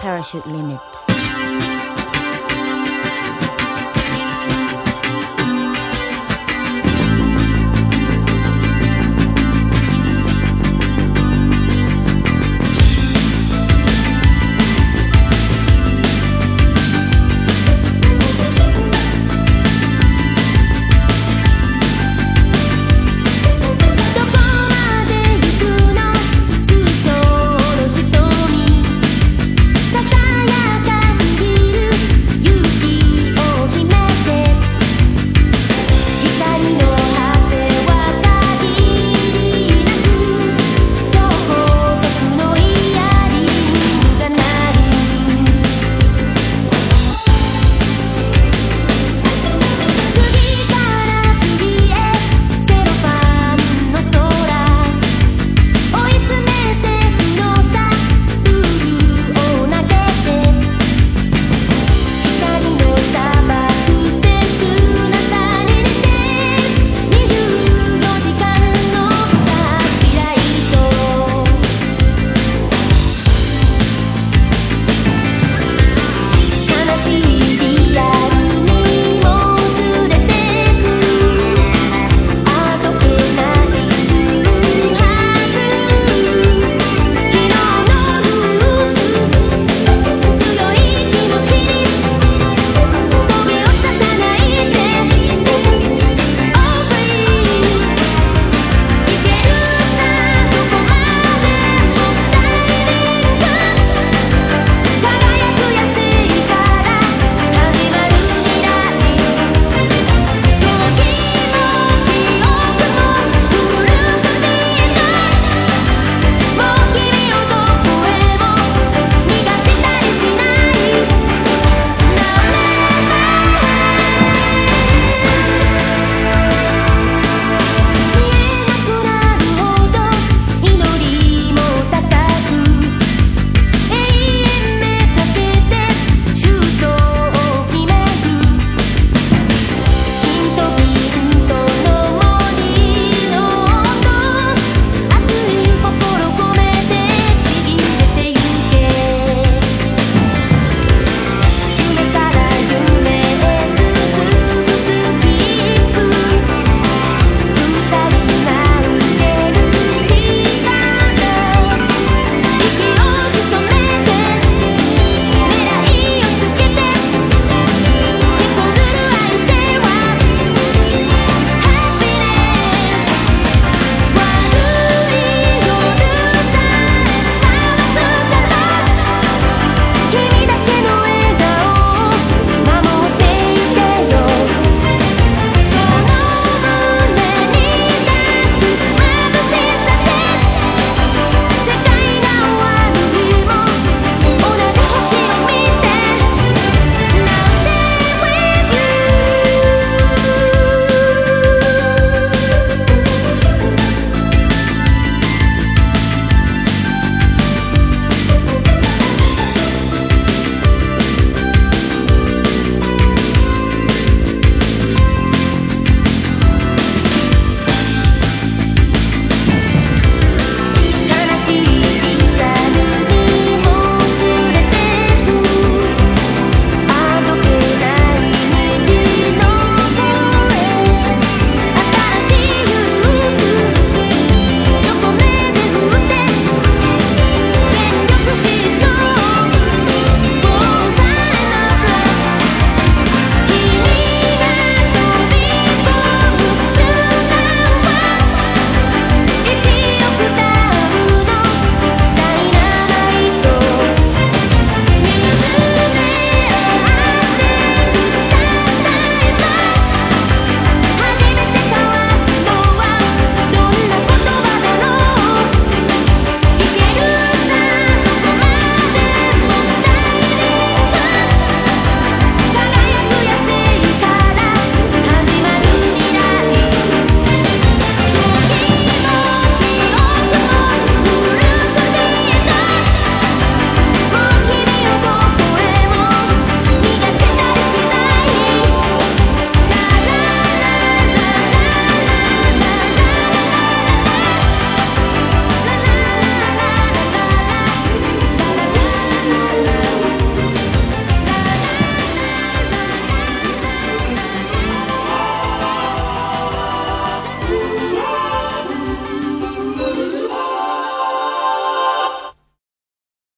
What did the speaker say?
Parachute Limit.